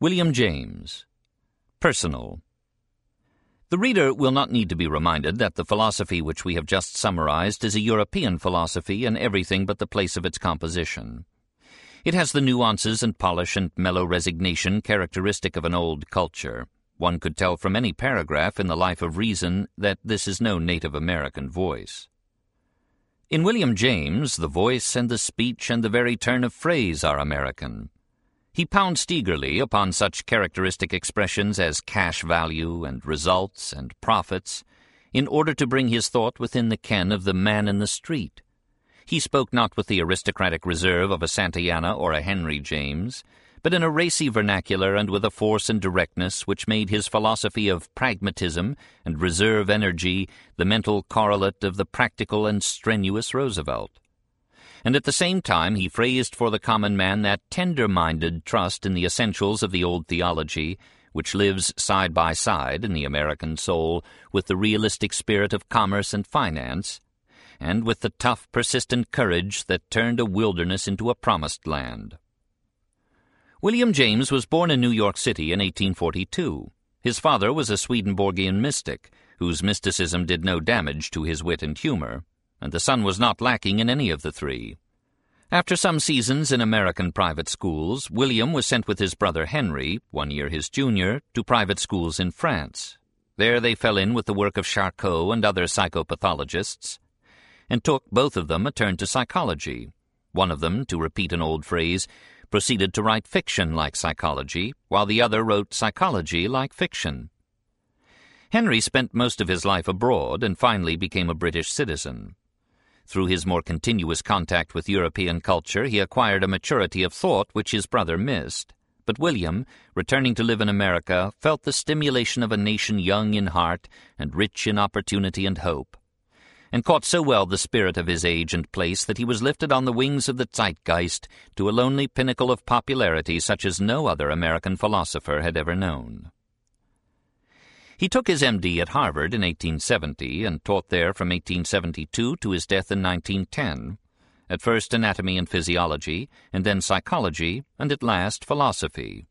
William James. Personal. The reader will not need to be reminded that the philosophy which we have just summarized is a European philosophy in everything but the place of its composition. It has the nuances and polish and mellow resignation characteristic of an old culture. One could tell from any paragraph in the Life of Reason that this is no native American voice. In William James, the voice and the speech and the very turn of phrase are American. He pounced eagerly upon such characteristic expressions as cash value and results and profits in order to bring his thought within the ken of the man in the street. He spoke not with the aristocratic reserve of a Santayana or a Henry James, but in a racy vernacular and with a force and directness which made his philosophy of pragmatism and reserve energy the mental correlate of the practical and strenuous Roosevelt. And at the same time he phrased for the common man that tender-minded trust in the essentials of the old theology which lives side by side in the American soul with the realistic spirit of commerce and finance, and with the tough, persistent courage that turned a wilderness into a promised land. William James was born in New York City in 1842. His father was a Swedenborgian mystic, whose mysticism did no damage to his wit and humor, and the son was not lacking in any of the three. After some seasons in American private schools, William was sent with his brother Henry, one year his junior, to private schools in France. There they fell in with the work of Charcot and other psychopathologists, and took, both of them, a turn to psychology. One of them, to repeat an old phrase, proceeded to write fiction like psychology, while the other wrote psychology like fiction. Henry spent most of his life abroad and finally became a British citizen. Through his more continuous contact with European culture, he acquired a maturity of thought which his brother missed. But William, returning to live in America, felt the stimulation of a nation young in heart and rich in opportunity and hope and caught so well the spirit of his age and place that he was lifted on the wings of the zeitgeist to a lonely pinnacle of popularity such as no other American philosopher had ever known. He took his M.D. at Harvard in 1870 and taught there from 1872 to his death in 1910, at first anatomy and physiology, and then psychology, and at last philosophy.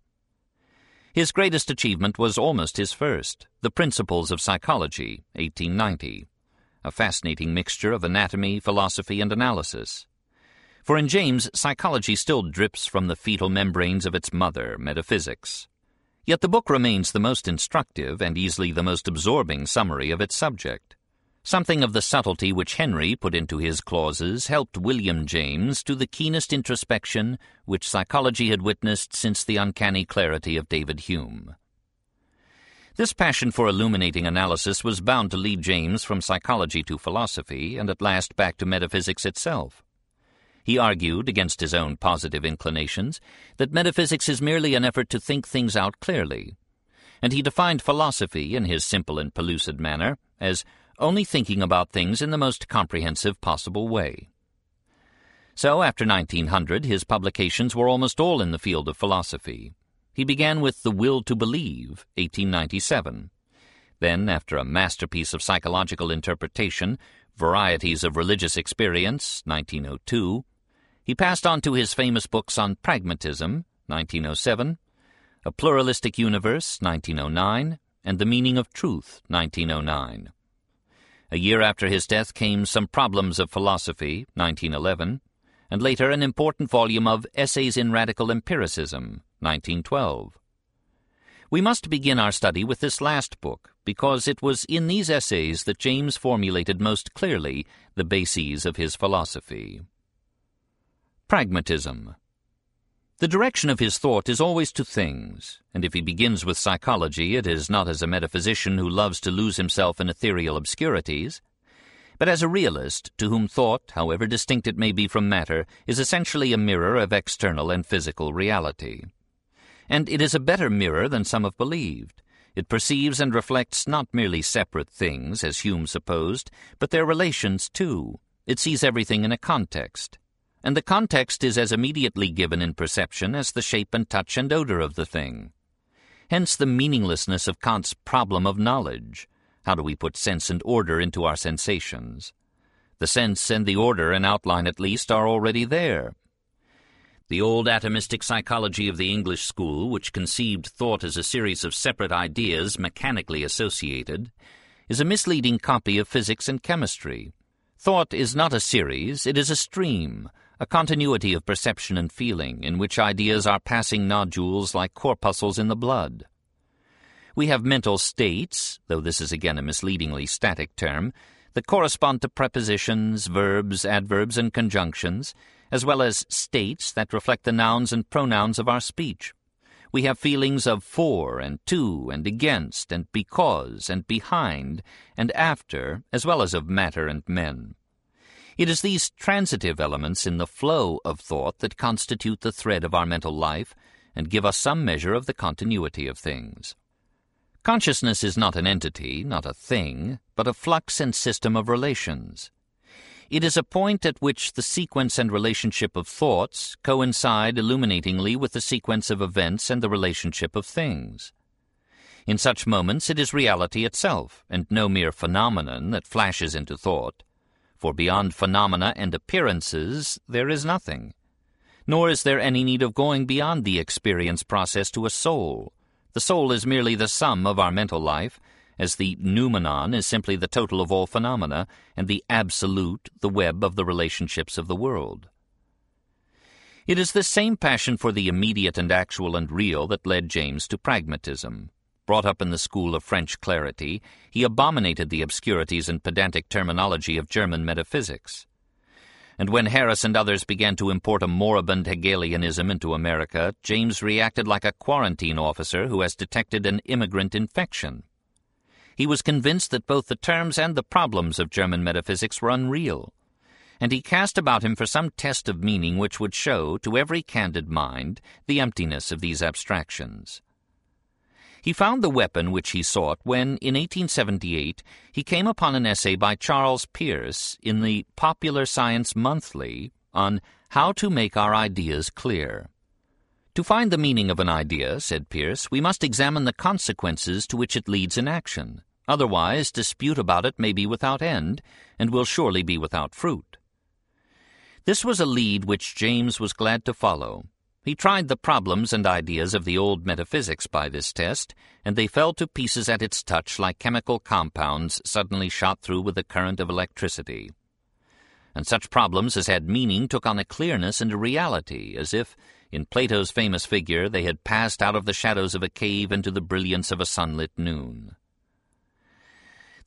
His greatest achievement was almost his first, The Principles of Psychology, 1890 a fascinating mixture of anatomy, philosophy, and analysis. For in James, psychology still drips from the fetal membranes of its mother, metaphysics. Yet the book remains the most instructive and easily the most absorbing summary of its subject. Something of the subtlety which Henry put into his clauses helped William James to the keenest introspection which psychology had witnessed since the uncanny clarity of David Hume. This passion for illuminating analysis was bound to lead James from psychology to philosophy, and at last back to metaphysics itself. He argued, against his own positive inclinations, that metaphysics is merely an effort to think things out clearly, and he defined philosophy, in his simple and pellucid manner, as only thinking about things in the most comprehensive possible way. So, after 1900, his publications were almost all in the field of philosophy. He began with The Will to Believe, 1897. Then, after a masterpiece of psychological interpretation, Varieties of Religious Experience, 1902, he passed on to his famous books on pragmatism, 1907, A Pluralistic Universe, 1909, and The Meaning of Truth, 1909. A year after his death came Some Problems of Philosophy, 1911, and later an important volume of Essays in Radical Empiricism, 1912. We must begin our study with this last book, because it was in these essays that James formulated most clearly the bases of his philosophy. Pragmatism. The direction of his thought is always to things, and if he begins with psychology, it is not as a metaphysician who loves to lose himself in ethereal obscurities, but as a realist to whom thought, however distinct it may be from matter, is essentially a mirror of external and physical reality and it is a better mirror than some have believed. It perceives and reflects not merely separate things, as Hume supposed, but their relations too. It sees everything in a context. And the context is as immediately given in perception as the shape and touch and odor of the thing. Hence the meaninglessness of Kant's problem of knowledge. How do we put sense and order into our sensations? The sense and the order, in outline at least, are already there. The old atomistic psychology of the English school, which conceived thought as a series of separate ideas mechanically associated, is a misleading copy of physics and chemistry. Thought is not a series, it is a stream, a continuity of perception and feeling, in which ideas are passing nodules like corpuscles in the blood. We have mental states, though this is again a misleadingly static term, that correspond to prepositions, verbs, adverbs, and conjunctions, as well as states that reflect the nouns and pronouns of our speech. We have feelings of for and to and against and because and behind and after, as well as of matter and men. It is these transitive elements in the flow of thought that constitute the thread of our mental life and give us some measure of the continuity of things. Consciousness is not an entity, not a thing, but a flux and system of relations. It is a point at which the sequence and relationship of thoughts coincide illuminatingly with the sequence of events and the relationship of things. In such moments it is reality itself, and no mere phenomenon that flashes into thought. For beyond phenomena and appearances there is nothing. Nor is there any need of going beyond the experience process to a soul. The soul is merely the sum of our mental life, as the noumenon is simply the total of all phenomena, and the absolute the web of the relationships of the world. It is this same passion for the immediate and actual and real that led James to pragmatism. Brought up in the school of French clarity, he abominated the obscurities and pedantic terminology of German metaphysics. And when Harris and others began to import a moribund Hegelianism into America, James reacted like a quarantine officer who has detected an immigrant infection. He was convinced that both the terms and the problems of German metaphysics were unreal, and he cast about him for some test of meaning which would show, to every candid mind, the emptiness of these abstractions. He found the weapon which he sought when, in 1878, he came upon an essay by Charles Peirce in the Popular Science Monthly on How to Make Our Ideas Clear. To find the meaning of an idea, said Peirce, we must examine the consequences to which it leads in action. Otherwise, dispute about it may be without end, and will surely be without fruit. This was a lead which James was glad to follow. He tried the problems and ideas of the old metaphysics by this test, and they fell to pieces at its touch like chemical compounds suddenly shot through with a current of electricity. And such problems as had meaning took on a clearness and a reality, as if, in Plato's famous figure, they had passed out of the shadows of a cave into the brilliance of a sunlit noon.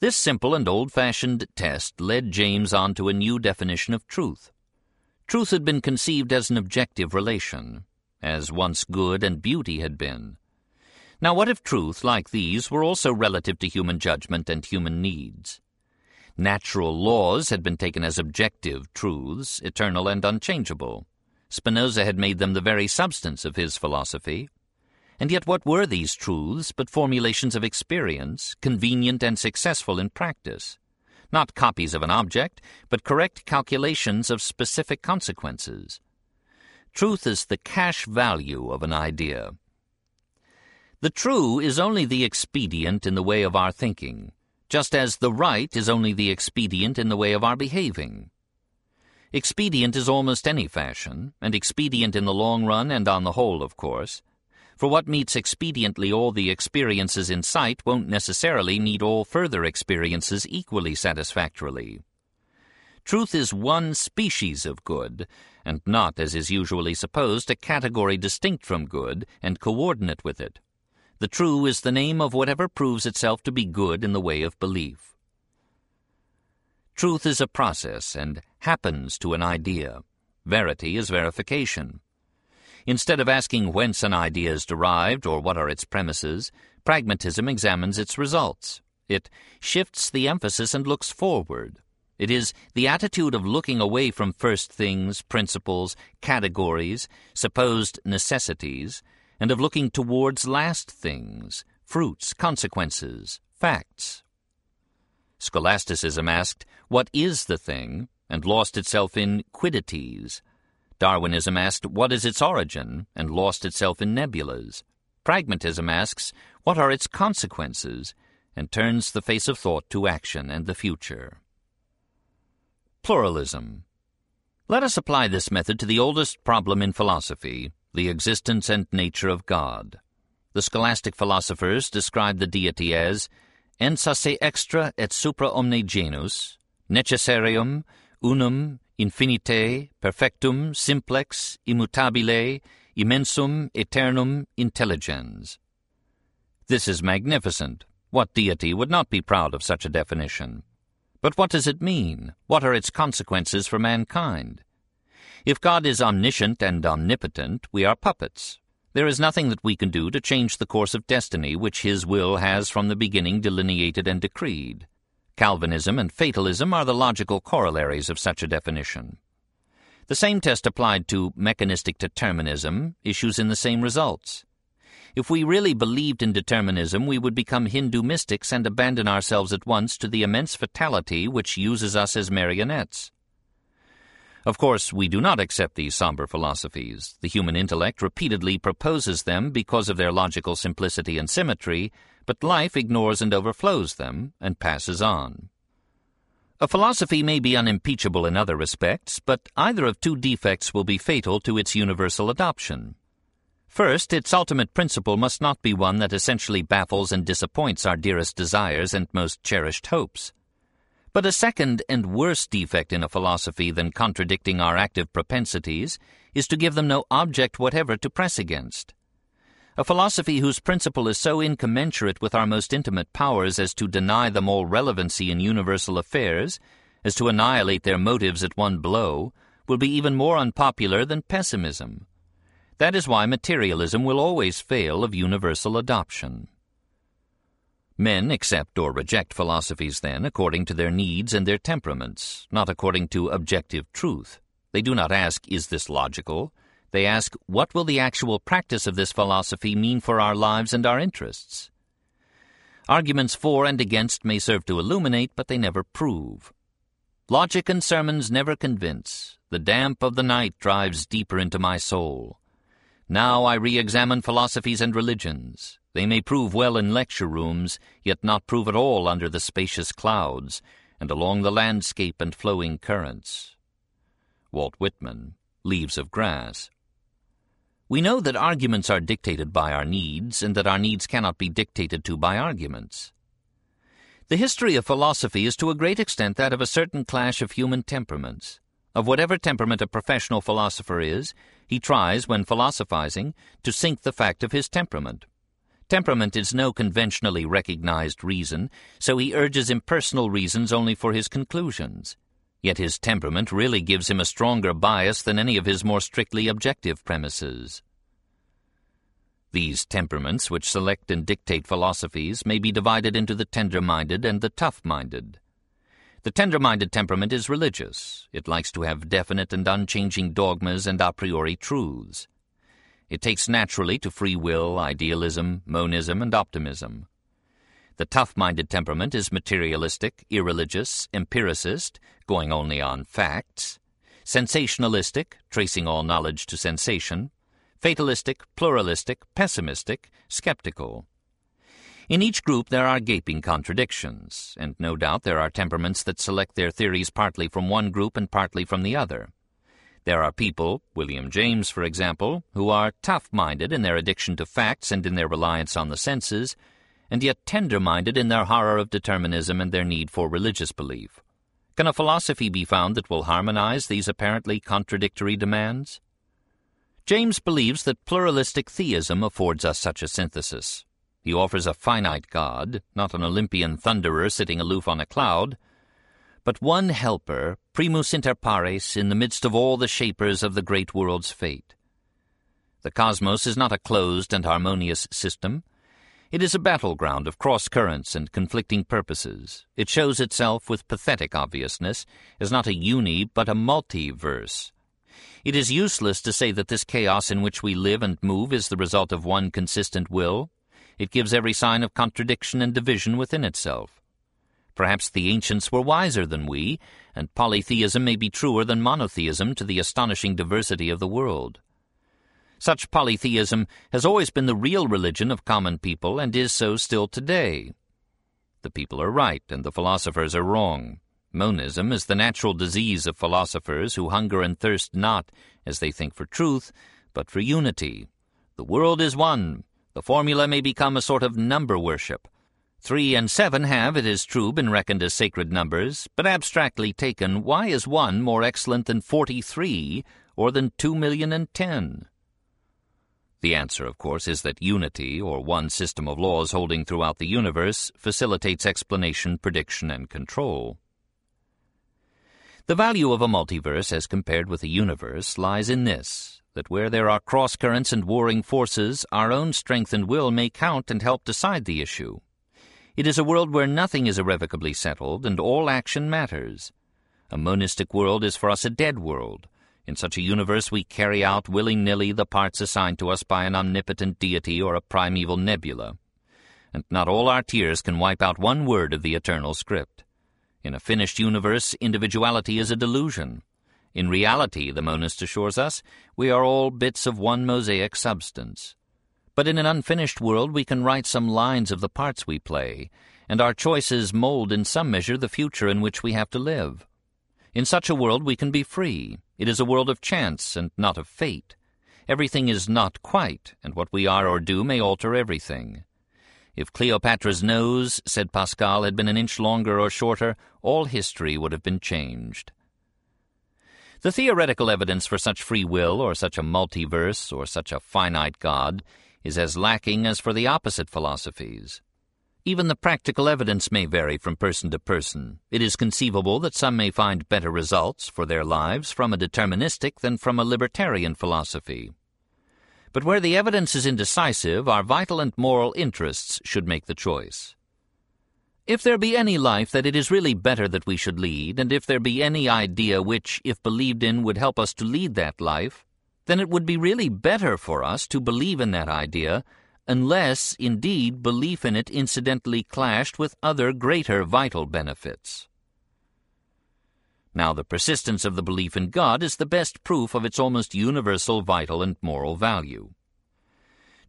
This simple and old-fashioned test led James on to a new definition of truth. Truth had been conceived as an objective relation, as once good and beauty had been. Now what if truth, like these, were also relative to human judgment and human needs? Natural laws had been taken as objective truths, eternal and unchangeable. Spinoza had made them the very substance of his philosophy. And yet what were these truths but formulations of experience, convenient and successful in practice? Not copies of an object, but correct calculations of specific consequences. Truth is the cash value of an idea. The true is only the expedient in the way of our thinking, just as the right is only the expedient in the way of our behaving. Expedient is almost any fashion, and expedient in the long run and on the whole, of course. For what meets expediently all the experiences in sight won't necessarily meet all further experiences equally satisfactorily. Truth is one species of good, and not, as is usually supposed, a category distinct from good and coordinate with it. The true is the name of whatever proves itself to be good in the way of belief. Truth is a process and happens to an idea. Verity is verification. Instead of asking whence an idea is derived or what are its premises, pragmatism examines its results. It shifts the emphasis and looks forward. It is the attitude of looking away from first things, principles, categories, supposed necessities, and of looking towards last things, fruits, consequences, facts. Scholasticism asked, What is the thing? and lost itself in quiddities. Darwinism asked, What is its origin? and lost itself in nebulas. Pragmatism asks, What are its consequences? and turns the face of thought to action and the future. Pluralism. Let us apply this method to the oldest problem in philosophy, the existence and nature of God. The scholastic philosophers describe the deity as ens se extra et supra omne genus, necessarium, unum, infinite, perfectum, simplex, immutabile, immensum, eternum, intelligens. This is magnificent. What deity would not be proud of such a definition? But what does it mean? What are its consequences for mankind? If God is omniscient and omnipotent, we are puppets. There is nothing that we can do to change the course of destiny which His will has from the beginning delineated and decreed. Calvinism and fatalism are the logical corollaries of such a definition. The same test applied to mechanistic determinism issues in the same results. If we really believed in determinism, we would become Hindu mystics and abandon ourselves at once to the immense fatality which uses us as marionettes. Of course, we do not accept these somber philosophies. The human intellect repeatedly proposes them because of their logical simplicity and symmetry, but life ignores and overflows them and passes on. A philosophy may be unimpeachable in other respects, but either of two defects will be fatal to its universal adoption. First, its ultimate principle must not be one that essentially baffles and disappoints our dearest desires and most cherished hopes. But a second and worse defect in a philosophy than contradicting our active propensities is to give them no object whatever to press against. A philosophy whose principle is so incommensurate with our most intimate powers as to deny them all relevancy in universal affairs, as to annihilate their motives at one blow, will be even more unpopular than pessimism. That is why materialism will always fail of universal adoption. Men accept or reject philosophies, then, according to their needs and their temperaments, not according to objective truth. They do not ask, is this logical? They ask, what will the actual practice of this philosophy mean for our lives and our interests? Arguments for and against may serve to illuminate, but they never prove. Logic and sermons never convince. The damp of the night drives deeper into my soul. Now I re-examine philosophies and religions. They may prove well in lecture rooms, yet not prove at all under the spacious clouds, and along the landscape and flowing currents. Walt Whitman, Leaves of Grass. We know that arguments are dictated by our needs, and that our needs cannot be dictated to by arguments. The history of philosophy is to a great extent that of a certain clash of human temperaments. Of whatever temperament a professional philosopher is, he tries, when philosophizing, to sink the fact of his temperament. Temperament is no conventionally recognized reason, so he urges impersonal reasons only for his conclusions. Yet his temperament really gives him a stronger bias than any of his more strictly objective premises. These temperaments which select and dictate philosophies may be divided into the tender-minded and the tough-minded. The tender-minded temperament is religious. It likes to have definite and unchanging dogmas and a priori truths. It takes naturally to free will, idealism, monism, and optimism. The tough-minded temperament is materialistic, irreligious, empiricist, going only on facts, sensationalistic, tracing all knowledge to sensation, fatalistic, pluralistic, pessimistic, skeptical. In each group there are gaping contradictions, and no doubt there are temperaments that select their theories partly from one group and partly from the other. There are people, William James for example, who are tough-minded in their addiction to facts and in their reliance on the senses, and yet tender-minded in their horror of determinism and their need for religious belief. Can a philosophy be found that will harmonize these apparently contradictory demands? James believes that pluralistic theism affords us such a synthesis. He offers a finite God, not an Olympian thunderer sitting aloof on a cloud, but one helper, primus inter pares, in the midst of all the shapers of the great world's fate. The cosmos is not a closed and harmonious system. It is a battleground of cross-currents and conflicting purposes. It shows itself with pathetic obviousness as not a uni but a multiverse. It is useless to say that this chaos in which we live and move is the result of one consistent will. It gives every sign of contradiction and division within itself. Perhaps the ancients were wiser than we, and polytheism may be truer than monotheism to the astonishing diversity of the world. Such polytheism has always been the real religion of common people and is so still today. The people are right and the philosophers are wrong. Monism is the natural disease of philosophers who hunger and thirst not, as they think, for truth, but for unity. The world is one. The formula may become a sort of number worship. Three and seven have, it is true, been reckoned as sacred numbers, but abstractly taken, why is one more excellent than forty-three, or than two million and ten? The answer, of course, is that unity, or one system of laws holding throughout the universe, facilitates explanation, prediction, and control. The value of a multiverse as compared with a universe lies in this, that where there are cross-currents and warring forces, our own strength and will may count and help decide the issue. It is a world where nothing is irrevocably settled and all action matters. A monistic world is for us a dead world, in such a universe we carry out willy-nilly the parts assigned to us by an omnipotent deity or a primeval nebula. And not all our tears can wipe out one word of the eternal script. In a finished universe, individuality is a delusion. In reality, the monist assures us, we are all bits of one mosaic substance. But in an unfinished world we can write some lines of the parts we play, and our choices mold in some measure the future in which we have to live. In such a world we can be free. It is a world of chance and not of fate. Everything is not quite, and what we are or do may alter everything. If Cleopatra's nose, said Pascal, had been an inch longer or shorter, all history would have been changed. The theoretical evidence for such free will, or such a multiverse, or such a finite God, is as lacking as for the opposite philosophies. Even the practical evidence may vary from person to person. It is conceivable that some may find better results for their lives from a deterministic than from a libertarian philosophy. But where the evidence is indecisive, our vital and moral interests should make the choice. If there be any life that it is really better that we should lead, and if there be any idea which, if believed in, would help us to lead that life, then it would be really better for us to believe in that idea unless, indeed, belief in it incidentally clashed with other greater vital benefits. Now, the persistence of the belief in God is the best proof of its almost universal vital and moral value.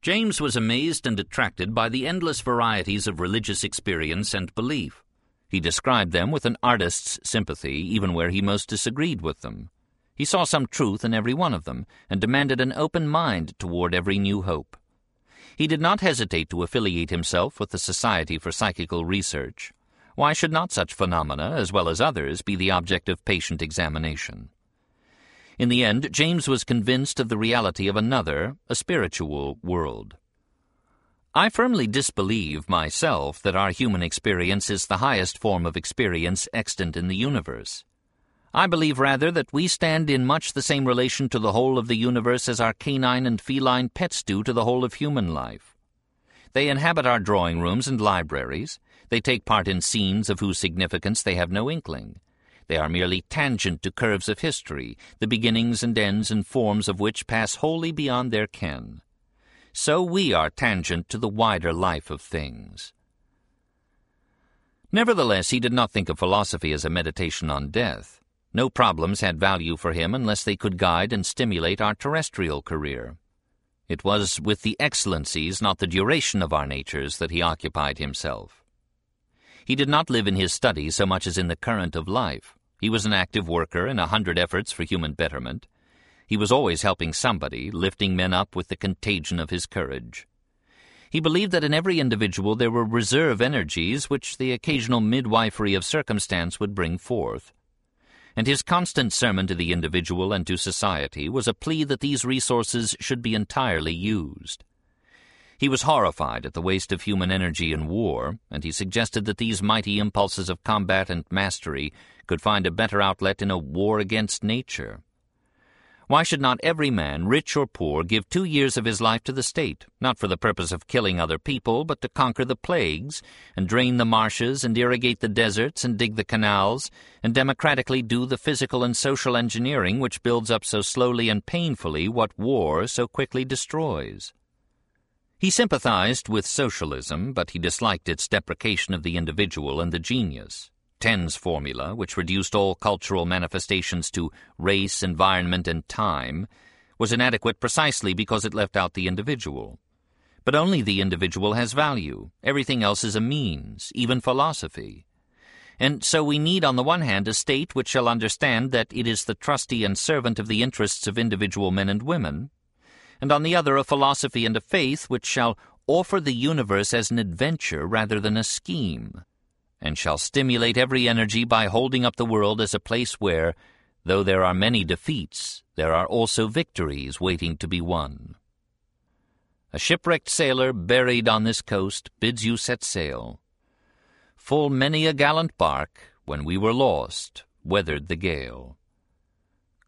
James was amazed and attracted by the endless varieties of religious experience and belief. He described them with an artist's sympathy, even where he most disagreed with them. He saw some truth in every one of them, and demanded an open mind toward every new hope. He did not hesitate to affiliate himself with the Society for Psychical Research. Why should not such phenomena, as well as others, be the object of patient examination? In the end, James was convinced of the reality of another, a spiritual world. I firmly disbelieve, myself, that our human experience is the highest form of experience extant in the universe. I believe rather that we stand in much the same relation to the whole of the universe as our canine and feline pets do to the whole of human life. They inhabit our drawing rooms and libraries. They take part in scenes of whose significance they have no inkling. They are merely tangent to curves of history, the beginnings and ends and forms of which pass wholly beyond their ken. So we are tangent to the wider life of things. Nevertheless, he did not think of philosophy as a meditation on death. No problems had value for him unless they could guide and stimulate our terrestrial career. It was with the excellencies, not the duration of our natures, that he occupied himself. He did not live in his study so much as in the current of life. He was an active worker in a hundred efforts for human betterment. He was always helping somebody, lifting men up with the contagion of his courage. He believed that in every individual there were reserve energies which the occasional midwifery of circumstance would bring forth and his constant sermon to the individual and to society was a plea that these resources should be entirely used. He was horrified at the waste of human energy in war, and he suggested that these mighty impulses of combat and mastery could find a better outlet in a war against nature. Why should not every man, rich or poor, give two years of his life to the state, not for the purpose of killing other people, but to conquer the plagues, and drain the marshes, and irrigate the deserts, and dig the canals, and democratically do the physical and social engineering which builds up so slowly and painfully what war so quickly destroys? He sympathized with socialism, but he disliked its deprecation of the individual and the genius. Taine's formula, which reduced all cultural manifestations to race, environment, and time, was inadequate precisely because it left out the individual. But only the individual has value. Everything else is a means, even philosophy. And so we need, on the one hand, a state which shall understand that it is the trustee and servant of the interests of individual men and women, and on the other, a philosophy and a faith which shall offer the universe as an adventure rather than a scheme, and shall stimulate every energy by holding up the world as a place where, though there are many defeats, there are also victories waiting to be won. A shipwrecked sailor buried on this coast bids you set sail full many a gallant bark, when we were lost, weathered the gale.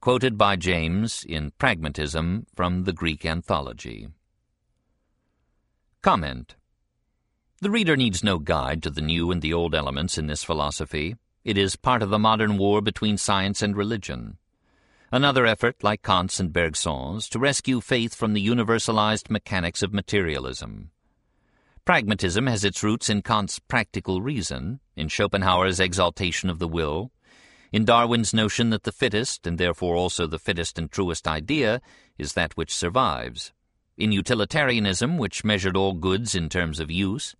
Quoted by James in Pragmatism from the Greek Anthology. Comment. The reader needs no guide to the new and the old elements in this philosophy. It is part of the modern war between science and religion. Another effort, like Kant's and Bergson's, to rescue faith from the universalized mechanics of materialism. Pragmatism has its roots in Kant's practical reason, in Schopenhauer's exaltation of the will, in Darwin's notion that the fittest, and therefore also the fittest and truest idea, is that which survives, in utilitarianism, which measured all goods in terms of use,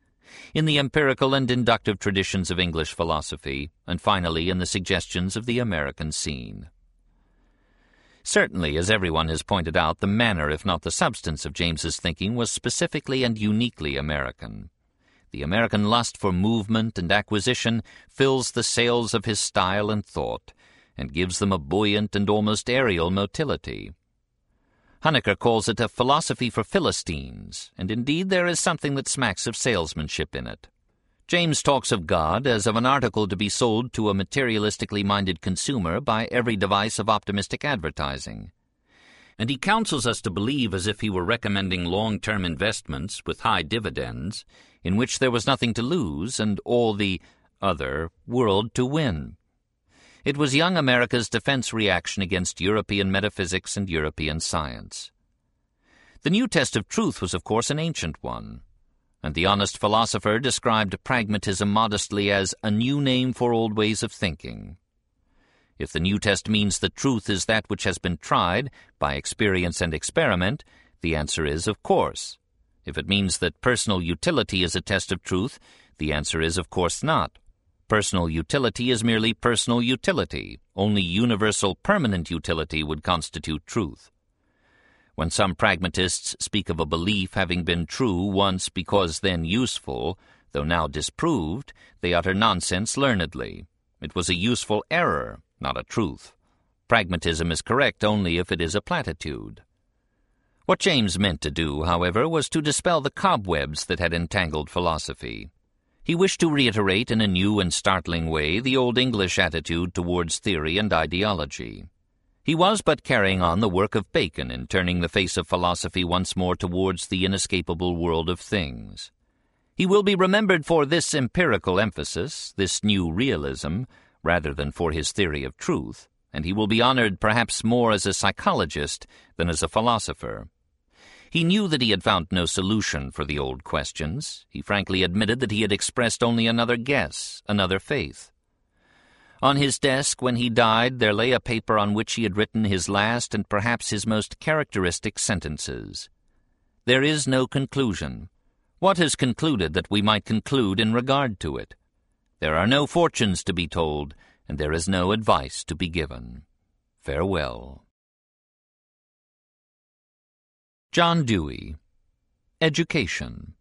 in the empirical and inductive traditions of English philosophy, and finally in the suggestions of the American scene. Certainly, as everyone has pointed out, the manner, if not the substance, of James's thinking was specifically and uniquely American. The American lust for movement and acquisition fills the sails of his style and thought, and gives them a buoyant and almost aerial motility. Huneker calls it a philosophy for Philistines, and indeed there is something that smacks of salesmanship in it. James talks of God as of an article to be sold to a materialistically minded consumer by every device of optimistic advertising. And he counsels us to believe as if he were recommending long-term investments with high dividends, in which there was nothing to lose and all the other world to win. It was young America's defense reaction against European metaphysics and European science. The new test of truth was, of course, an ancient one and the honest philosopher described pragmatism modestly as a new name for old ways of thinking. If the new test means that truth is that which has been tried by experience and experiment, the answer is of course. If it means that personal utility is a test of truth, the answer is of course not. Personal utility is merely personal utility. Only universal permanent utility would constitute truth. When some pragmatists speak of a belief having been true once because then useful, though now disproved, they utter nonsense learnedly. It was a useful error, not a truth. Pragmatism is correct only if it is a platitude. What James meant to do, however, was to dispel the cobwebs that had entangled philosophy. He wished to reiterate in a new and startling way the old English attitude towards theory and ideology. He was but carrying on the work of Bacon in turning the face of philosophy once more towards the inescapable world of things. He will be remembered for this empirical emphasis, this new realism, rather than for his theory of truth, and he will be honored perhaps more as a psychologist than as a philosopher. He knew that he had found no solution for the old questions. He frankly admitted that he had expressed only another guess, another faith. On his desk, when he died, there lay a paper on which he had written his last and perhaps his most characteristic sentences. There is no conclusion. What has concluded that we might conclude in regard to it? There are no fortunes to be told, and there is no advice to be given. Farewell. John Dewey Education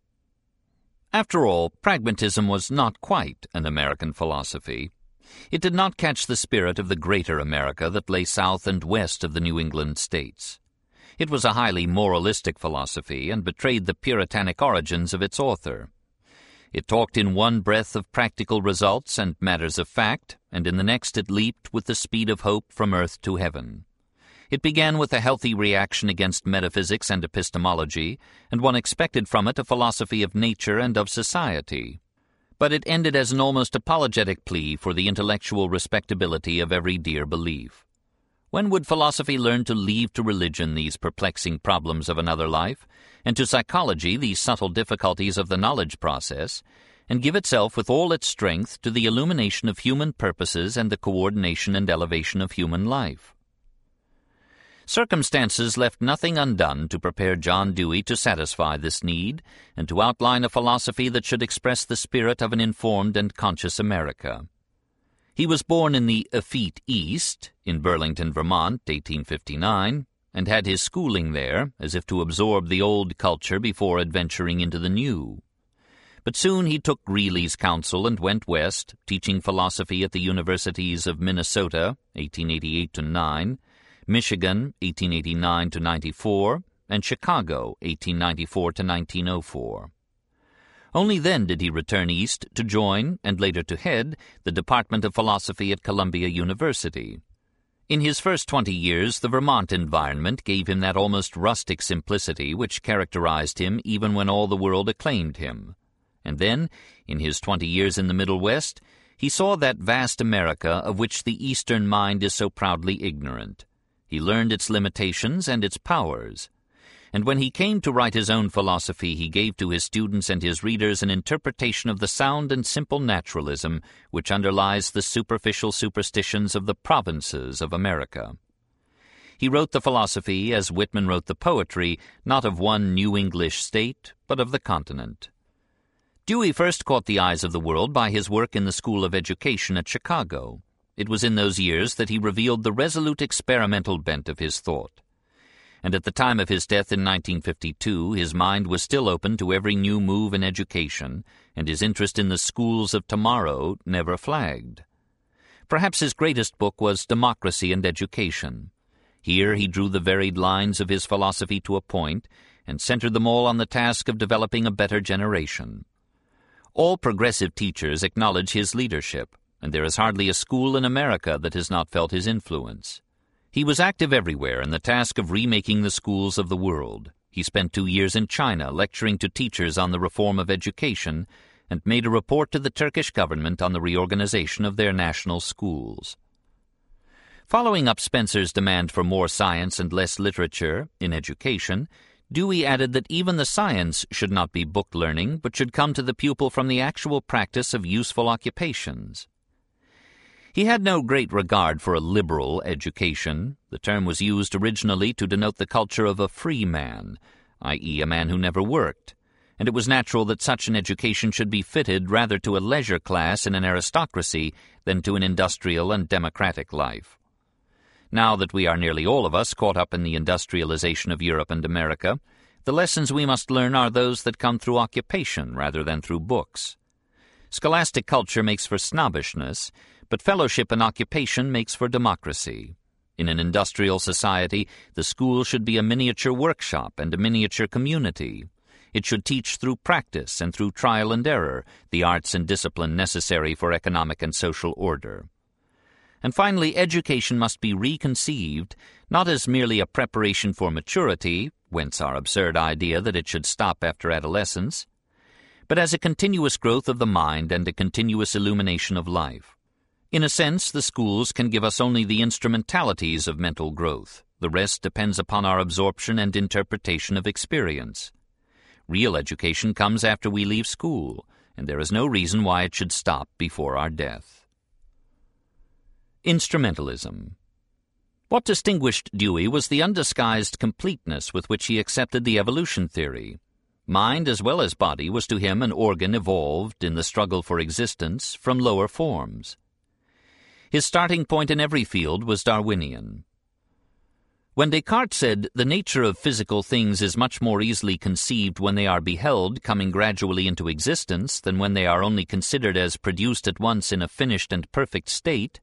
After all, pragmatism was not quite an American philosophy. It did not catch the spirit of the greater America that lay south and west of the New England states. It was a highly moralistic philosophy and betrayed the puritanic origins of its author. It talked in one breath of practical results and matters of fact, and in the next it leaped with the speed of hope from earth to heaven. It began with a healthy reaction against metaphysics and epistemology, and one expected from it a philosophy of nature and of society but it ended as an almost apologetic plea for the intellectual respectability of every dear belief. When would philosophy learn to leave to religion these perplexing problems of another life, and to psychology these subtle difficulties of the knowledge process, and give itself with all its strength to the illumination of human purposes and the coordination and elevation of human life? Circumstances left nothing undone to prepare John Dewey to satisfy this need and to outline a philosophy that should express the spirit of an informed and conscious America. He was born in the effete East, in Burlington, Vermont, 1859, and had his schooling there, as if to absorb the old culture before adventuring into the new. But soon he took Greeley's counsel and went west, teaching philosophy at the universities of Minnesota, 1888 to 9, Michigan, 1889 to 94, and Chicago, 1894 to 1904. Only then did he return east to join, and later to head, the Department of Philosophy at Columbia University. In his first twenty years, the Vermont environment gave him that almost rustic simplicity which characterized him even when all the world acclaimed him. And then, in his twenty years in the Middle West, he saw that vast America of which the Eastern mind is so proudly ignorant. He learned its limitations and its powers and when he came to write his own philosophy, he gave to his students and his readers an interpretation of the sound and simple naturalism which underlies the superficial superstitions of the provinces of America. He wrote the philosophy, as Whitman wrote the poetry, not of one New English state, but of the continent. Dewey first caught the eyes of the world by his work in the School of Education at Chicago. It was in those years that he revealed the resolute experimental bent of his thought and at the time of his death in 1952 his mind was still open to every new move in education, and his interest in the schools of tomorrow never flagged. Perhaps his greatest book was Democracy and Education. Here he drew the varied lines of his philosophy to a point, and centered them all on the task of developing a better generation. All progressive teachers acknowledge his leadership, and there is hardly a school in America that has not felt his influence. He was active everywhere in the task of remaking the schools of the world. He spent two years in China lecturing to teachers on the reform of education and made a report to the Turkish government on the reorganization of their national schools. Following up Spencer's demand for more science and less literature in education, Dewey added that even the science should not be book learning, but should come to the pupil from the actual practice of useful occupations. He had no great regard for a liberal education. The term was used originally to denote the culture of a free man, i.e., a man who never worked, and it was natural that such an education should be fitted rather to a leisure class in an aristocracy than to an industrial and democratic life. Now that we are nearly all of us caught up in the industrialization of Europe and America, the lessons we must learn are those that come through occupation rather than through books. Scholastic culture makes for snobbishness, but fellowship and occupation makes for democracy. In an industrial society, the school should be a miniature workshop and a miniature community. It should teach through practice and through trial and error the arts and discipline necessary for economic and social order. And finally, education must be reconceived not as merely a preparation for maturity, whence our absurd idea that it should stop after adolescence, but as a continuous growth of the mind and a continuous illumination of life. In a sense, the schools can give us only the instrumentalities of mental growth. The rest depends upon our absorption and interpretation of experience. Real education comes after we leave school, and there is no reason why it should stop before our death. Instrumentalism What distinguished Dewey was the undisguised completeness with which he accepted the evolution theory. Mind as well as body was to him an organ evolved, in the struggle for existence, from lower forms. His starting point in every field was Darwinian. When Descartes said, the nature of physical things is much more easily conceived when they are beheld coming gradually into existence than when they are only considered as produced at once in a finished and perfect state,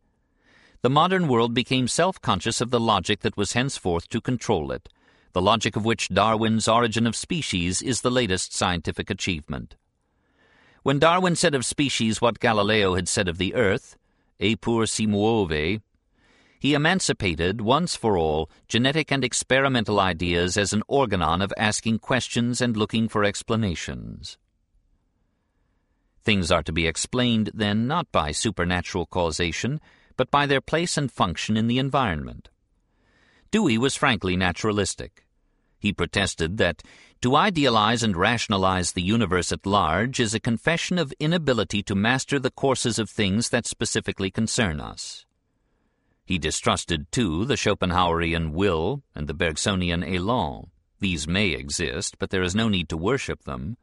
the modern world became self-conscious of the logic that was henceforth to control it, the logic of which Darwin's Origin of Species is the latest scientific achievement. When Darwin said of species what Galileo had said of the earth, e pur si muove, he emancipated, once for all, genetic and experimental ideas as an organon of asking questions and looking for explanations. Things are to be explained, then, not by supernatural causation, but by their place and function in the environment. Dewey was frankly naturalistic. He protested that to idealize and rationalize the universe at large is a confession of inability to master the courses of things that specifically concern us. He distrusted, too, the Schopenhauerian will and the Bergsonian élan. These may exist, but there is no need to worship them.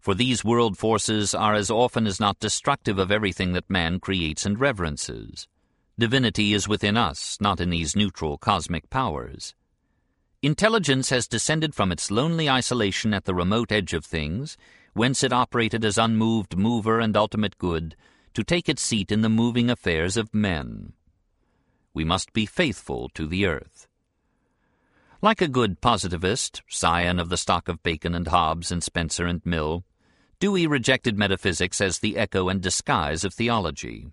for these world forces are as often as not destructive of everything that man creates and reverences. Divinity is within us, not in these neutral cosmic powers. Intelligence has descended from its lonely isolation at the remote edge of things, whence it operated as unmoved mover and ultimate good, to take its seat in the moving affairs of men. We must be faithful to the earth. Like a good positivist, scion of the stock of Bacon and Hobbes and Spencer and Mill, Dewey rejected metaphysics as the echo and disguise of theology.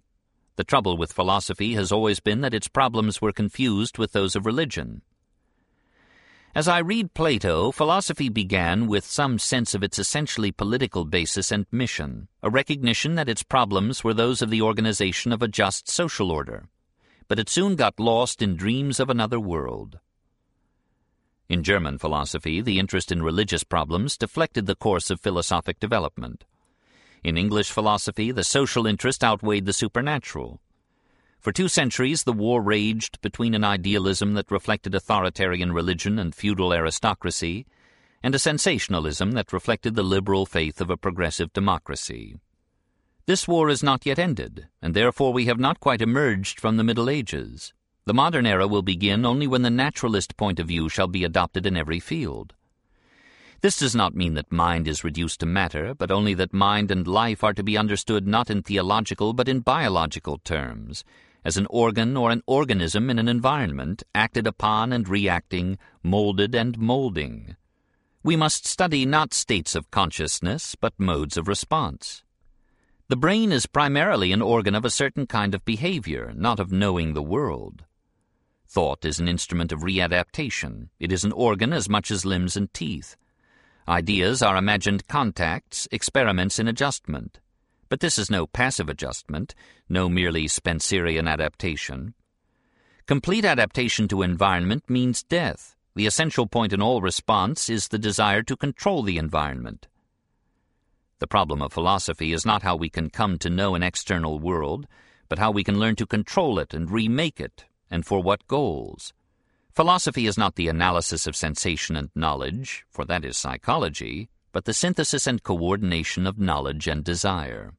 The trouble with philosophy has always been that its problems were confused with those of religion. As I read Plato, philosophy began with some sense of its essentially political basis and mission, a recognition that its problems were those of the organization of a just social order. But it soon got lost in dreams of another world. In German philosophy, the interest in religious problems deflected the course of philosophic development. In English philosophy, the social interest outweighed the supernatural. For two centuries, the war raged between an idealism that reflected authoritarian religion and feudal aristocracy, and a sensationalism that reflected the liberal faith of a progressive democracy. This war is not yet ended, and therefore we have not quite emerged from the Middle Ages. The modern era will begin only when the naturalist point of view shall be adopted in every field. This does not mean that mind is reduced to matter, but only that mind and life are to be understood not in theological but in biological terms, as an organ or an organism in an environment, acted upon and reacting, molded and molding. We must study not states of consciousness, but modes of response. The brain is primarily an organ of a certain kind of behavior, not of knowing the world. Thought is an instrument of readaptation. It is an organ as much as limbs and teeth. Ideas are imagined contacts, experiments in adjustment. But this is no passive adjustment, no merely Spencerian adaptation. Complete adaptation to environment means death. The essential point in all response is the desire to control the environment. The problem of philosophy is not how we can come to know an external world, but how we can learn to control it and remake it and for what goals. Philosophy is not the analysis of sensation and knowledge, for that is psychology, but the synthesis and coordination of knowledge and desire.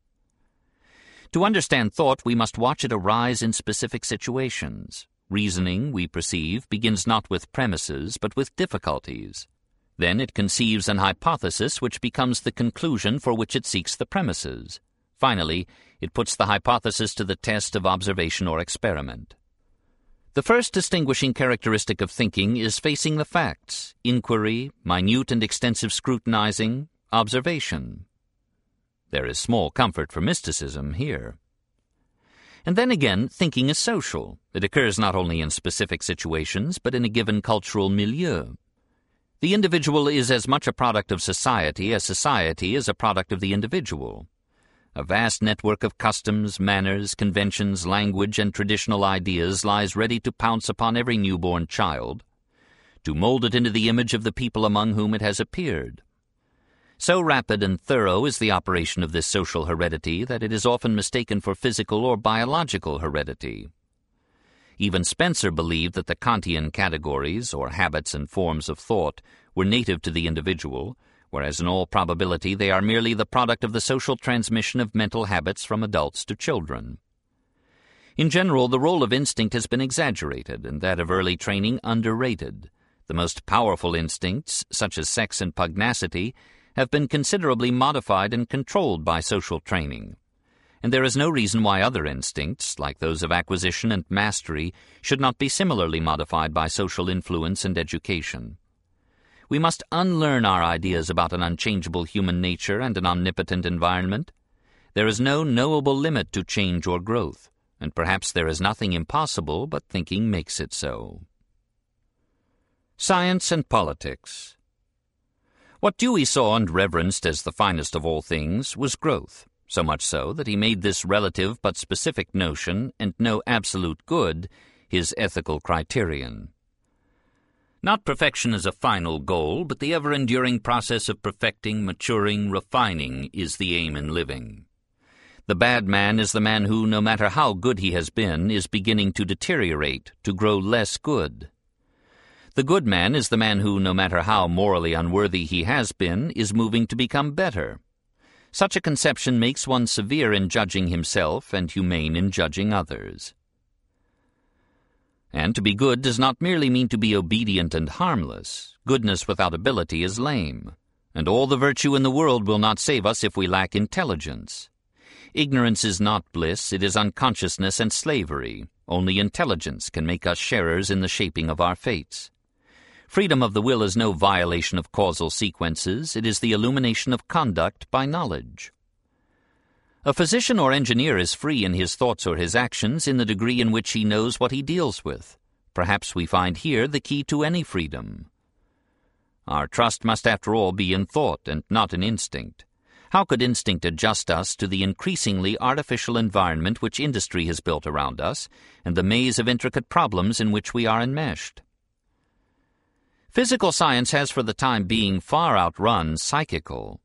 To understand thought, we must watch it arise in specific situations. Reasoning, we perceive, begins not with premises, but with difficulties. Then it conceives an hypothesis which becomes the conclusion for which it seeks the premises. Finally, it puts the hypothesis to the test of observation or experiment. The first distinguishing characteristic of thinking is facing the facts, inquiry, minute and extensive scrutinizing, observation. There is small comfort for mysticism here. And then again, thinking is social. It occurs not only in specific situations, but in a given cultural milieu. The individual is as much a product of society as society is a product of the individual. A vast network of customs, manners, conventions, language, and traditional ideas lies ready to pounce upon every newborn child, to mold it into the image of the people among whom it has appeared. So rapid and thorough is the operation of this social heredity that it is often mistaken for physical or biological heredity. Even Spencer believed that the Kantian categories, or habits and forms of thought, were native to the individual, whereas in all probability they are merely the product of the social transmission of mental habits from adults to children. In general, the role of instinct has been exaggerated and that of early training underrated. The most powerful instincts, such as sex and pugnacity, have been considerably modified and controlled by social training. And there is no reason why other instincts, like those of acquisition and mastery, should not be similarly modified by social influence and education. We must unlearn our ideas about an unchangeable human nature and an omnipotent environment. There is no knowable limit to change or growth, and perhaps there is nothing impossible, but thinking makes it so. Science and Politics What Dewey saw and reverenced as the finest of all things was growth, so much so that he made this relative but specific notion, and no absolute good, his ethical criterion. Not perfection as a final goal, but the ever-enduring process of perfecting, maturing, refining is the aim in living. The bad man is the man who, no matter how good he has been, is beginning to deteriorate, to grow less good. The good man is the man who, no matter how morally unworthy he has been, is moving to become better. Such a conception makes one severe in judging himself and humane in judging others. And to be good does not merely mean to be obedient and harmless. Goodness without ability is lame, and all the virtue in the world will not save us if we lack intelligence. Ignorance is not bliss, it is unconsciousness and slavery. Only intelligence can make us sharers in the shaping of our fates. Freedom of the will is no violation of causal sequences, it is the illumination of conduct by knowledge. A physician or engineer is free in his thoughts or his actions in the degree in which he knows what he deals with. Perhaps we find here the key to any freedom. Our trust must after all be in thought and not in instinct. How could instinct adjust us to the increasingly artificial environment which industry has built around us and the maze of intricate problems in which we are enmeshed? Physical science has for the time being far outrun psychical.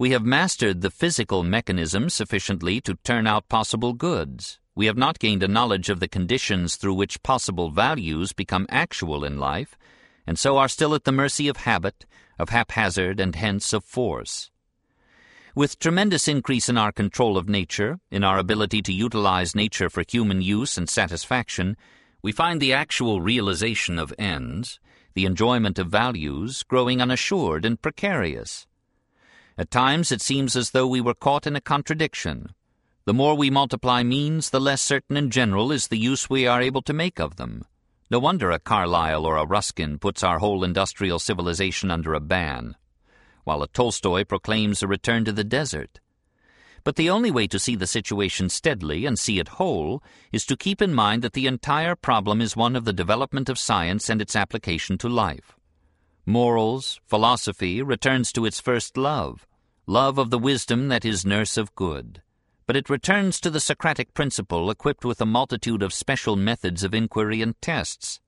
We have mastered the physical mechanism sufficiently to turn out possible goods. We have not gained a knowledge of the conditions through which possible values become actual in life, and so are still at the mercy of habit, of haphazard, and hence of force. With tremendous increase in our control of nature, in our ability to utilize nature for human use and satisfaction, we find the actual realization of ends, the enjoyment of values, growing unassured and precarious. At times it seems as though we were caught in a contradiction. The more we multiply means, the less certain in general is the use we are able to make of them. No wonder a Carlyle or a Ruskin puts our whole industrial civilization under a ban, while a Tolstoy proclaims a return to the desert. But the only way to see the situation steadily and see it whole is to keep in mind that the entire problem is one of the development of science and its application to life. Morals, philosophy, returns to its first love, love of the wisdom that is nurse of good. But it returns to the Socratic principle equipped with a multitude of special methods of inquiry and tests.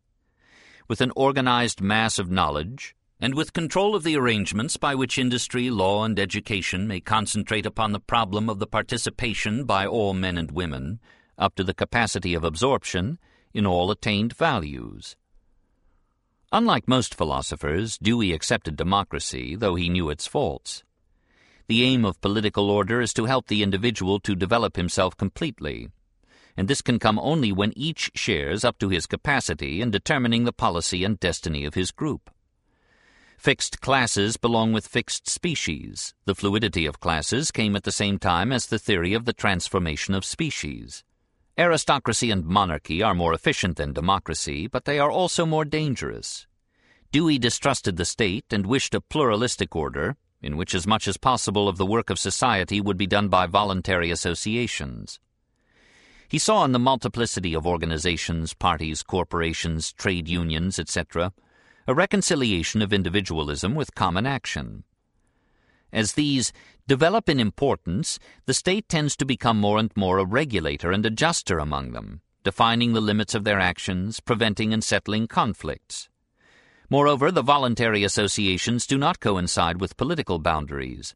With an organized mass of knowledge, and with control of the arrangements by which industry, law, and education may concentrate upon the problem of the participation by all men and women, up to the capacity of absorption, in all attained values. Unlike most philosophers, Dewey accepted democracy, though he knew its faults. The aim of political order is to help the individual to develop himself completely, and this can come only when each shares up to his capacity in determining the policy and destiny of his group. Fixed classes belong with fixed species. The fluidity of classes came at the same time as the theory of the transformation of species. Aristocracy and monarchy are more efficient than democracy, but they are also more dangerous. Dewey distrusted the state and wished a pluralistic order, in which as much as possible of the work of society would be done by voluntary associations. He saw in the multiplicity of organizations, parties, corporations, trade unions, etc., a reconciliation of individualism with common action. As these develop in importance, the state tends to become more and more a regulator and adjuster among them, defining the limits of their actions, preventing and settling conflicts. Moreover, the voluntary associations do not coincide with political boundaries.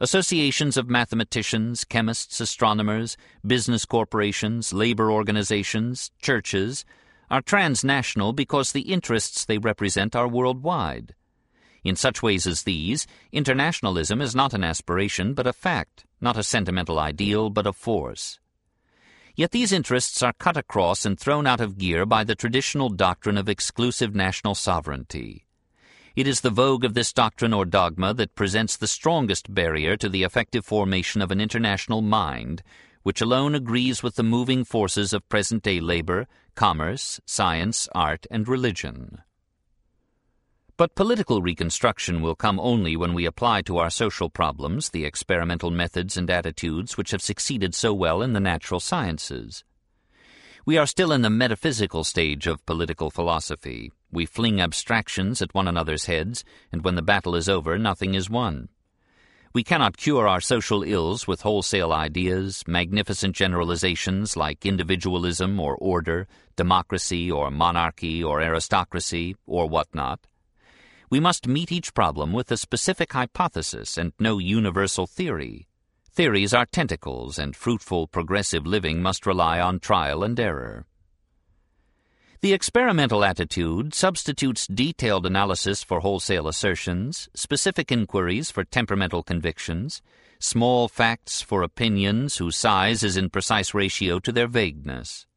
Associations of mathematicians, chemists, astronomers, business corporations, labor organizations, churches, are transnational because the interests they represent are worldwide. In such ways as these, internationalism is not an aspiration but a fact, not a sentimental ideal but a force. Yet these interests are cut across and thrown out of gear by the traditional doctrine of exclusive national sovereignty. It is the vogue of this doctrine or dogma that presents the strongest barrier to the effective formation of an international mind, which alone agrees with the moving forces of present-day labor, commerce, science, art, and religion. But political reconstruction will come only when we apply to our social problems the experimental methods and attitudes which have succeeded so well in the natural sciences. We are still in the metaphysical stage of political philosophy. We fling abstractions at one another's heads, and when the battle is over, nothing is won. We cannot cure our social ills with wholesale ideas, magnificent generalizations like individualism or order, democracy or monarchy or aristocracy or what not. We must meet each problem with a specific hypothesis and no universal theory. Theories are tentacles, and fruitful progressive living must rely on trial and error. The experimental attitude substitutes detailed analysis for wholesale assertions, specific inquiries for temperamental convictions, small facts for opinions whose size is in precise ratio to their vagueness.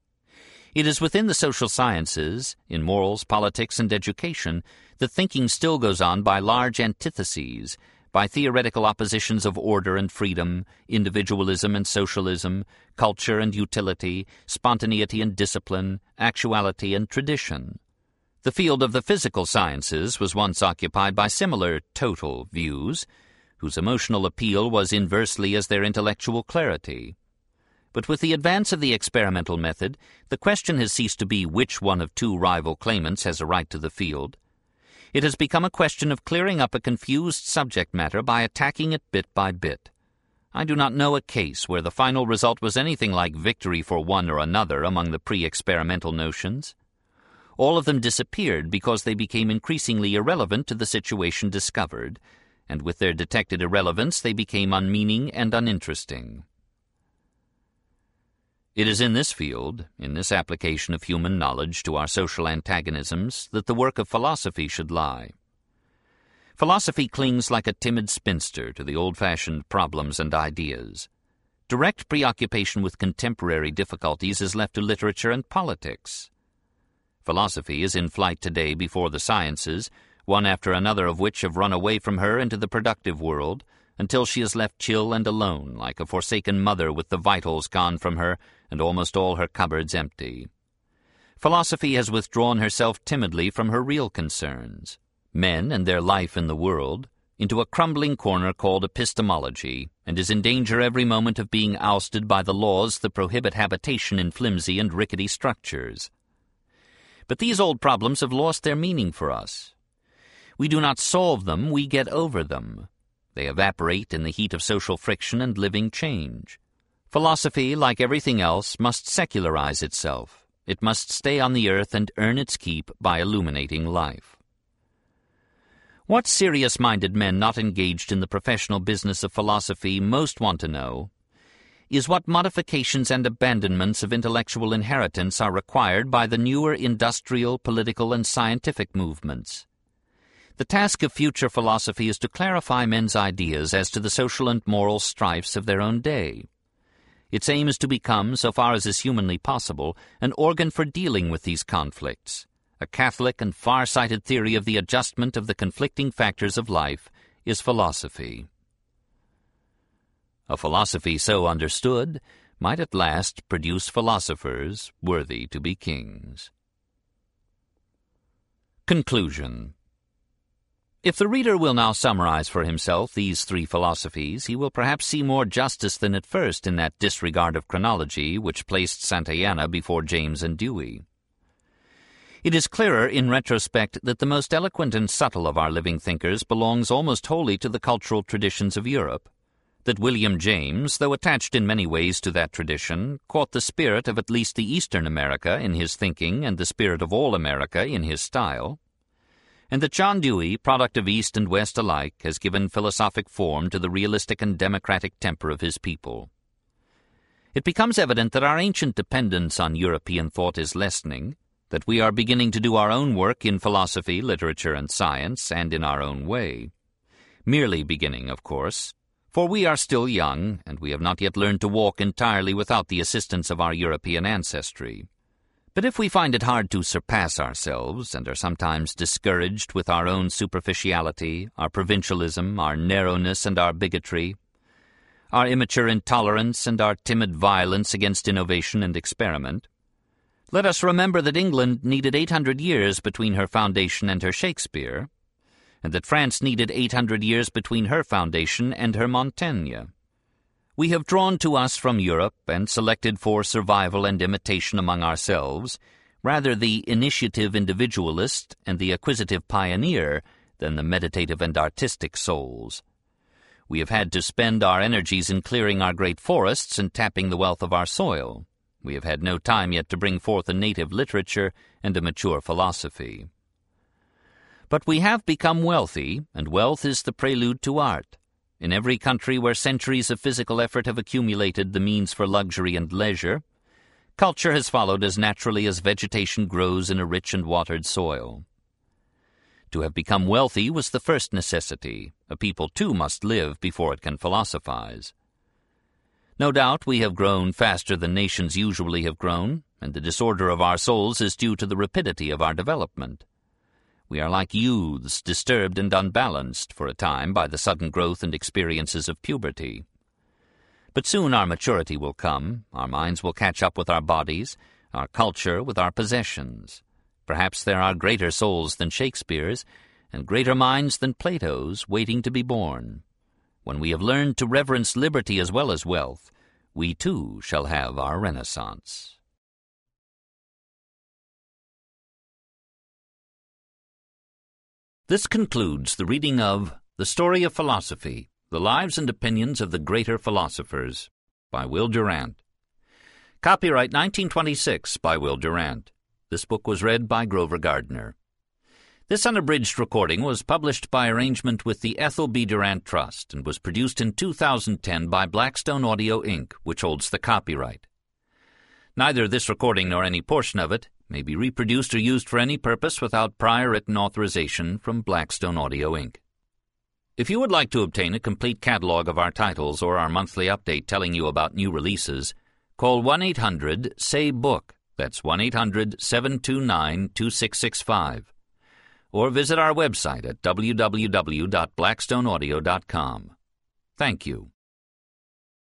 It is within the social sciences, in morals, politics, and education, that thinking still goes on by large antitheses, by theoretical oppositions of order and freedom, individualism and socialism, culture and utility, spontaneity and discipline, actuality and tradition. The field of the physical sciences was once occupied by similar total views, whose emotional appeal was inversely as their intellectual clarity. But with the advance of the experimental method, the question has ceased to be which one of two rival claimants has a right to the field. It has become a question of clearing up a confused subject matter by attacking it bit by bit. I do not know a case where the final result was anything like victory for one or another among the pre-experimental notions. All of them disappeared because they became increasingly irrelevant to the situation discovered, and with their detected irrelevance they became unmeaning and uninteresting. It is in this field, in this application of human knowledge to our social antagonisms, that the work of philosophy should lie. Philosophy clings like a timid spinster to the old-fashioned problems and ideas. Direct preoccupation with contemporary difficulties is left to literature and politics. Philosophy is in flight today before the sciences, one after another of which have run away from her into the productive world, until she is left chill and alone, like a forsaken mother with the vitals gone from her and almost all her cupboards empty. Philosophy has withdrawn herself timidly from her real concerns men and their life in the world, into a crumbling corner called epistemology, and is in danger every moment of being ousted by the laws that prohibit habitation in flimsy and rickety structures. But these old problems have lost their meaning for us. We do not solve them, we get over them. They evaporate in the heat of social friction and living change. Philosophy, like everything else, must secularize itself. It must stay on the earth and earn its keep by illuminating life. What serious-minded men not engaged in the professional business of philosophy most want to know is what modifications and abandonments of intellectual inheritance are required by the newer industrial, political, and scientific movements. The task of future philosophy is to clarify men's ideas as to the social and moral strifes of their own day. Its aim is to become, so far as is humanly possible, an organ for dealing with these conflicts, a Catholic and far-sighted theory of the adjustment of the conflicting factors of life is philosophy. A philosophy so understood might at last produce philosophers worthy to be kings. Conclusion If the reader will now summarize for himself these three philosophies, he will perhaps see more justice than at first in that disregard of chronology which placed Santayana before James and Dewey. It is clearer in retrospect that the most eloquent and subtle of our living thinkers belongs almost wholly to the cultural traditions of Europe, that William James, though attached in many ways to that tradition, caught the spirit of at least the Eastern America in his thinking and the spirit of all America in his style, and that John Dewey, product of East and West alike, has given philosophic form to the realistic and democratic temper of his people. It becomes evident that our ancient dependence on European thought is lessening, that we are beginning to do our own work in philosophy, literature, and science, and in our own way. Merely beginning, of course, for we are still young, and we have not yet learned to walk entirely without the assistance of our European ancestry. But if we find it hard to surpass ourselves, and are sometimes discouraged with our own superficiality, our provincialism, our narrowness, and our bigotry, our immature intolerance, and our timid violence against innovation and experiment, let us remember that England needed 800 years between her foundation and her Shakespeare, and that France needed 800 years between her foundation and her Montaigne. We have drawn to us from Europe and selected for survival and imitation among ourselves rather the initiative individualist and the acquisitive pioneer than the meditative and artistic souls. We have had to spend our energies in clearing our great forests and tapping the wealth of our soil. We have had no time yet to bring forth a native literature and a mature philosophy. But we have become wealthy, and wealth is the prelude to art. In every country where centuries of physical effort have accumulated the means for luxury and leisure, Culture has followed as naturally as vegetation grows in a rich and watered soil. To have become wealthy was the first necessity. A people, too, must live before it can philosophize. No doubt we have grown faster than nations usually have grown, and the disorder of our souls is due to the rapidity of our development. We are like youths, disturbed and unbalanced for a time by the sudden growth and experiences of puberty. But soon our maturity will come, our minds will catch up with our bodies, our culture with our possessions. Perhaps there are greater souls than Shakespeare's, and greater minds than Plato's waiting to be born. When we have learned to reverence liberty as well as wealth, we too shall have our renaissance. This concludes the reading of The Story of Philosophy the Lives and Opinions of the Greater Philosophers by Will Durant. Copyright 1926 by Will Durant. This book was read by Grover Gardner. This unabridged recording was published by arrangement with the Ethel B. Durant Trust and was produced in 2010 by Blackstone Audio Inc., which holds the copyright. Neither this recording nor any portion of it may be reproduced or used for any purpose without prior written authorization from Blackstone Audio Inc. If you would like to obtain a complete catalog of our titles or our monthly update telling you about new releases, call 1-800-SAY-BOOK. That's 1-800-729-2665. Or visit our website at www.blackstoneaudio.com. Thank you.